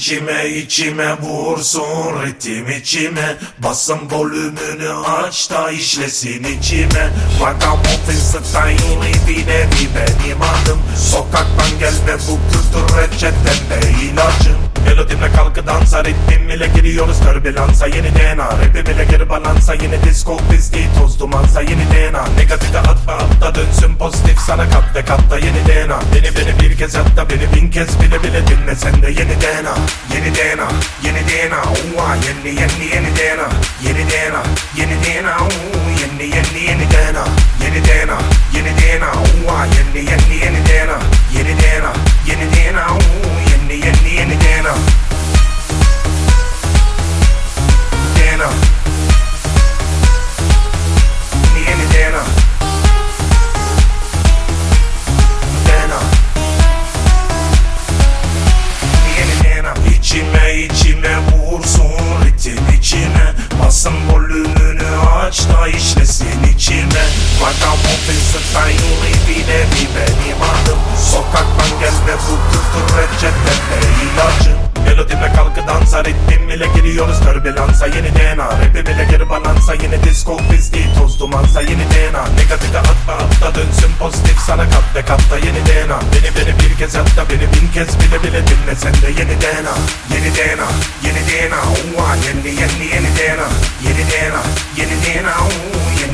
içime içime vursun ritim içime. Basın volümünü aç da işlesin içime. Ragamuffin style'ı bir nevi benim adım. Sokaktan gelme bu kültür reçetemde ilacım Melodimle kalkı dansa ritmim ile giriyoruz türbülansa Yeni DNA rapim ile geri balansa Yeni disco pisliği toz dumansa Yeni DNA negatife atma atla dönsün pozitif sana kat ve katta yeni DNA Beni beni bir kez hatta beni bin kez bile bile dinle sen de yeni DNA Yeni DNA yeni DNA Uva yeni yeni yeni DNA Yeni DNA yeni DNA Uuu, Yeni yeni yeni DNA Yeni DNA yeni DNA Uva yeni yeni işlesin içime Ragamuffin style'ı ritmim ile giriyoruz türbülansa Yeni DNA rapim ile geri balansa Yeni disco pisliği toz dumansa Yeni DNA negatife atma atla dönsün pozitif sana kat ve katta yeni DNA Beni beni bir kez hatta beni bin kez bile bile dinle sen de yeni DNA Yeni DNA yeni DNA Uva yeni yeni yeni DNA Yeni DNA yeni DNA Yeni yeni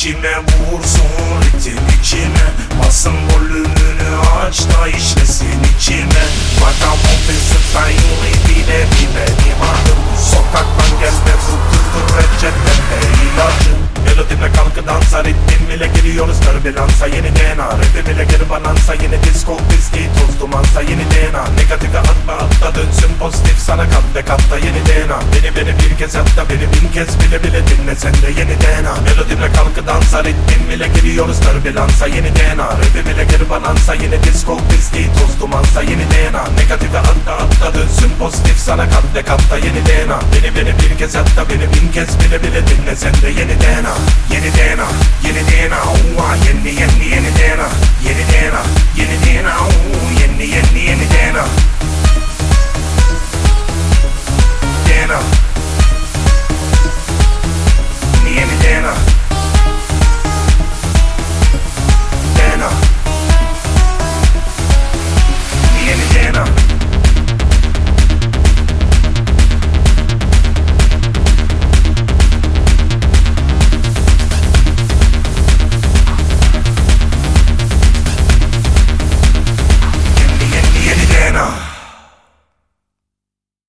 İçime vursun ritim içime Basın volümünü aç da işlesin içime Ragamuffin style'ı bir nevi benim adım Sokaktan gelme bu kültür reçetede ilacım Melodimle kalkı dansa ritmim ile giriyoruz türbülansa Yeni DNA rapim ile geri balansa Yeni disco pisliği toz dumansa Yeni DNA negatife atma atla dönsün pozitif sana kat ve katta yeni DNA Beni beni bir kez hatta beni bin kez bile bile dinle sen de yeni DNA Melodimle giriyoruz türbülansa Yeni DNA rapim ile geri balansa Yeni disco pisliği toz dumansa Yeni DNA negatife atla atla dönsün pozitif sana kat ve katta yeni DNA Beni beni bir kez hatta beni bin kez bile bile dinle sen de yeni DNA Yeni DNA yeni DNA Uva yeni yeni